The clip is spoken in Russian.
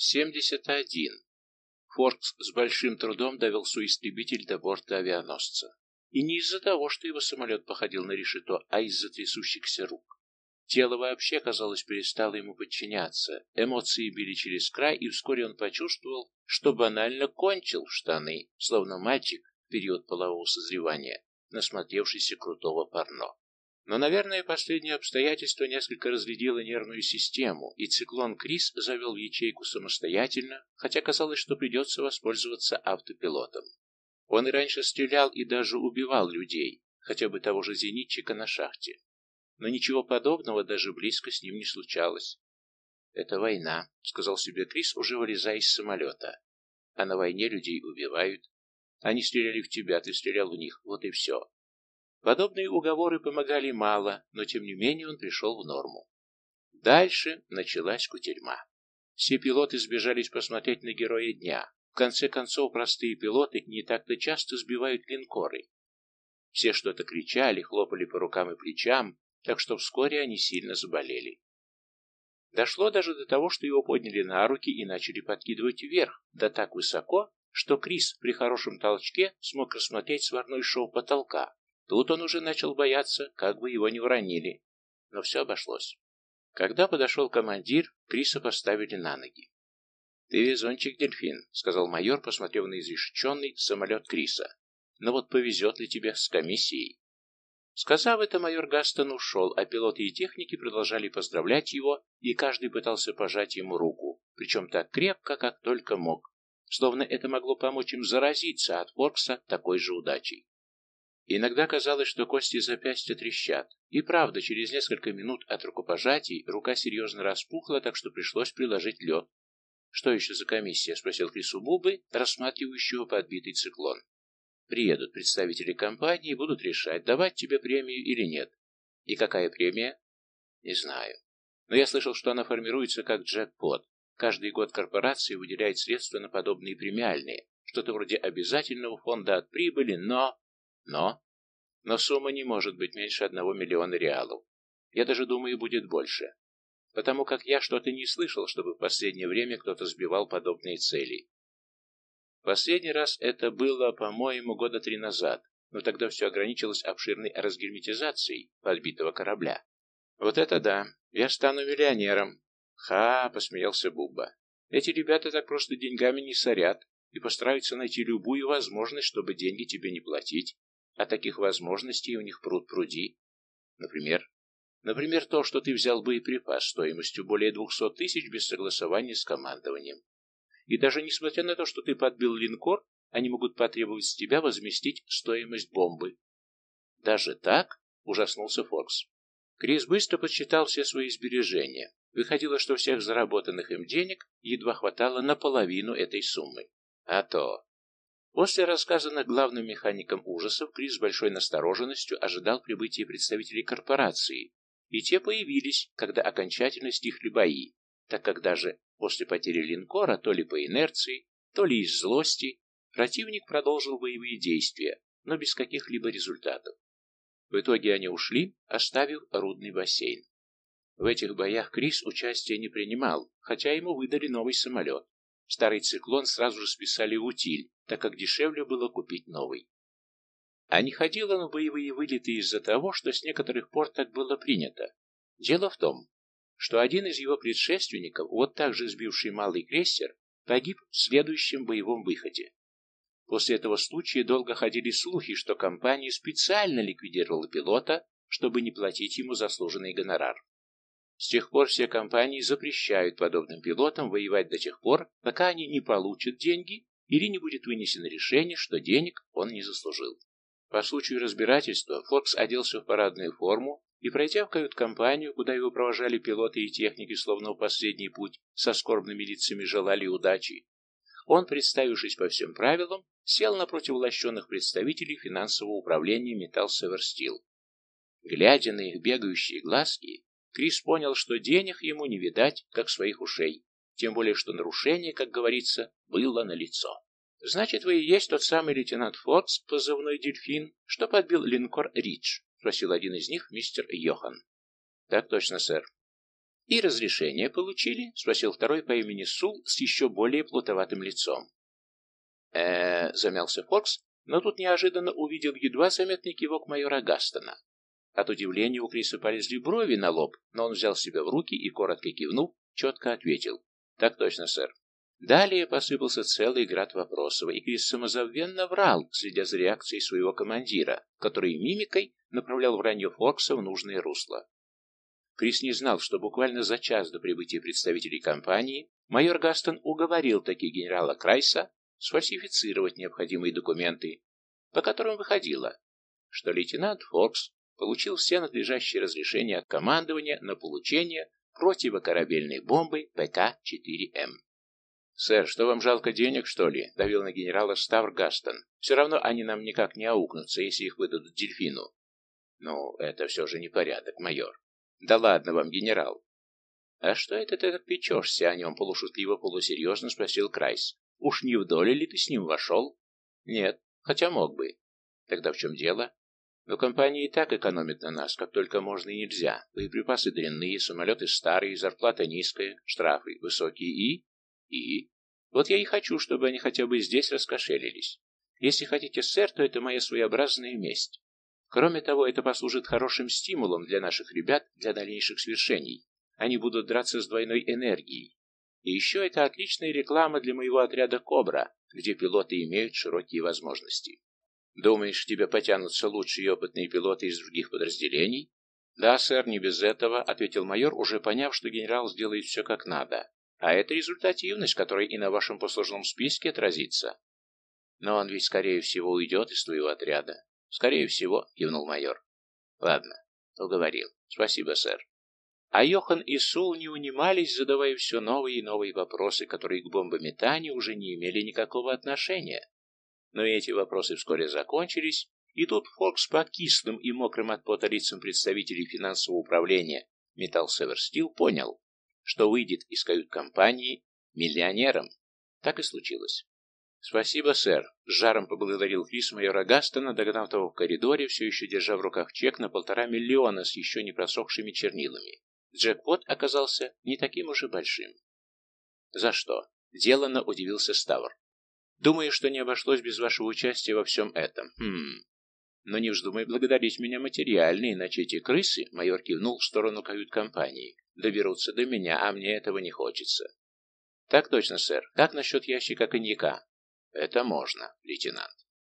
71. Форкс с большим трудом довел свой истребитель до борта авианосца. И не из-за того, что его самолет походил на решето, а из-за трясущихся рук. Тело вообще, казалось, перестало ему подчиняться. Эмоции били через край, и вскоре он почувствовал, что банально кончил в штаны, словно мальчик в период полового созревания, насмотревшийся крутого порно. Но, наверное, последнее обстоятельство несколько разрядило нервную систему, и циклон Крис завел в ячейку самостоятельно, хотя казалось, что придется воспользоваться автопилотом. Он и раньше стрелял и даже убивал людей, хотя бы того же зенитчика на шахте. Но ничего подобного даже близко с ним не случалось. «Это война», — сказал себе Крис, уже вылезая из самолета. «А на войне людей убивают. Они стреляли в тебя, ты стрелял в них, вот и все. Подобные уговоры помогали мало, но тем не менее он пришел в норму. Дальше началась кутерьма. Все пилоты сбежались посмотреть на героя дня. В конце концов, простые пилоты не так-то часто сбивают линкоры. Все что-то кричали, хлопали по рукам и плечам, так что вскоре они сильно заболели. Дошло даже до того, что его подняли на руки и начали подкидывать вверх, да так высоко, что Крис при хорошем толчке смог рассмотреть сварной шоу потолка. Тут он уже начал бояться, как бы его не уронили. Но все обошлось. Когда подошел командир, Криса поставили на ноги. «Ты везунчик, дельфин», — сказал майор, посмотрев на изрешеченный самолет Криса. «Но вот повезет ли тебе с комиссией?» Сказав это, майор Гастон ушел, а пилоты и техники продолжали поздравлять его, и каждый пытался пожать ему руку, причем так крепко, как только мог, словно это могло помочь им заразиться от Форкса такой же удачей. Иногда казалось, что кости запястья трещат. И правда, через несколько минут от рукопожатий рука серьезно распухла, так что пришлось приложить лед. «Что еще за комиссия?» — спросил Крису Бубы, рассматривающего подбитый циклон. «Приедут представители компании и будут решать, давать тебе премию или нет. И какая премия?» «Не знаю. Но я слышал, что она формируется как джекпот. Каждый год корпорация выделяет средства на подобные премиальные, что-то вроде обязательного фонда от прибыли, но...» Но... Но сумма не может быть меньше одного миллиона реалов. Я даже думаю, будет больше. Потому как я что-то не слышал, чтобы в последнее время кто-то сбивал подобные цели. Последний раз это было, по-моему, года три назад, но тогда все ограничилось обширной разгерметизацией подбитого корабля. Вот это да, я стану миллионером. Ха, посмеялся Бубба. Эти ребята так просто деньгами не сорят и постараются найти любую возможность, чтобы деньги тебе не платить. А таких возможностей у них пруд пруди. Например, например, то, что ты взял боеприпас стоимостью более двухсот тысяч без согласования с командованием. И даже несмотря на то, что ты подбил линкор, они могут потребовать с тебя возместить стоимость бомбы. Даже так? Ужаснулся Фокс. Крис быстро подсчитал все свои сбережения. Выходило, что всех заработанных им денег едва хватало на половину этой суммы. А то После рассказанных главным механиком ужасов, Крис с большой настороженностью ожидал прибытия представителей корпорации, и те появились, когда окончательно стихли бои, так как даже после потери линкора, то ли по инерции, то ли из злости, противник продолжил боевые действия, но без каких-либо результатов. В итоге они ушли, оставив рудный бассейн. В этих боях Крис участия не принимал, хотя ему выдали новый самолет. Старый циклон сразу же списали в утиль, так как дешевле было купить новый. А не ходил он в боевые вылеты из-за того, что с некоторых пор так было принято. Дело в том, что один из его предшественников, вот так же сбивший малый крейсер, погиб в следующем боевом выходе. После этого случая долго ходили слухи, что компания специально ликвидировала пилота, чтобы не платить ему заслуженный гонорар. С тех пор все компании запрещают подобным пилотам воевать до тех пор, пока они не получат деньги или не будет вынесено решение, что денег он не заслужил. По случаю разбирательства Фокс оделся в парадную форму и, пройдя в кают-компанию, куда его провожали пилоты и техники, словно в последний путь, со скорбными лицами желали удачи, он, представившись по всем правилам, сел напротив лощенных представителей финансового управления Металл Северстил. Глядя на их бегающие глазки, Крис понял, что денег ему не видать, как своих ушей, тем более, что нарушение, как говорится, было налицо. «Значит, вы и есть тот самый лейтенант Фордс, позывной «Дельфин», что подбил линкор «Ридж», — спросил один из них, мистер Йохан. «Так точно, сэр». «И разрешение получили?» — спросил второй по имени Сул с еще более плутоватым лицом. э замялся Фокс, но тут неожиданно увидел едва заметный кивок майора Гастона. От удивления у Криса полезли брови на лоб, но он взял себя в руки и, коротко кивнув, четко ответил. «Так точно, сэр». Далее посыпался целый град вопросов, и Крис самозабвенно врал, следя за реакцией своего командира, который мимикой направлял вранье Фокса в нужное русло. Крис не знал, что буквально за час до прибытия представителей компании майор Гастон уговорил таки генерала Крайса сфальсифицировать необходимые документы, по которым выходило, что лейтенант Фокс получил все надлежащие разрешения от командования на получение противокорабельной бомбы ПК-4М. «Сэр, что вам жалко денег, что ли?» — давил на генерала Ставр Гастон. «Все равно они нам никак не аукнутся, если их выдадут дельфину». «Ну, это все же не порядок, майор». «Да ладно вам, генерал». «А что это ты так печешься о нем?» — полушутливо-полусерьезно спросил Крайс. «Уж не в доле ли ты с ним вошел?» «Нет, хотя мог бы». «Тогда в чем дело?» «Но компания и так экономит на нас, как только можно и нельзя. Боеприпасы дрянные, самолеты старые, зарплата низкая, штрафы высокие и...» И? Вот я и хочу, чтобы они хотя бы здесь раскошелились. Если хотите, сэр, то это моя своеобразная месть. Кроме того, это послужит хорошим стимулом для наших ребят для дальнейших свершений. Они будут драться с двойной энергией. И еще это отличная реклама для моего отряда «Кобра», где пилоты имеют широкие возможности. Думаешь, тебя потянутся лучшие опытные пилоты из других подразделений? Да, сэр, не без этого, ответил майор, уже поняв, что генерал сделает все как надо. А это результативность, которая и на вашем послужном списке отразится. Но он ведь, скорее всего, уйдет из твоего отряда. Скорее всего, кивнул майор. Ладно, уговорил. Спасибо, сэр. А Йохан и Сул не унимались, задавая все новые и новые вопросы, которые к бомбометанию уже не имели никакого отношения. Но эти вопросы вскоре закончились, и тут Фокс по кислым и мокрым от пота лицам представителей финансового управления Металл Северстил понял, что выйдет из кают-компании миллионером. Так и случилось. «Спасибо, сэр», — с жаром поблагодарил Крис майора Гастона, догнав того в коридоре, все еще держа в руках чек на полтора миллиона с еще не просохшими чернилами. Джекпот оказался не таким уж и большим. «За что?» — деланно удивился Ставр. «Думаю, что не обошлось без вашего участия во всем этом. Хм. Но не вздумай благодарить меня материально, иначе эти крысы, — майор кивнул в сторону кают-компании, доберутся до меня, а мне этого не хочется. Так точно, сэр. Как насчет ящика коньяка? Это можно, лейтенант.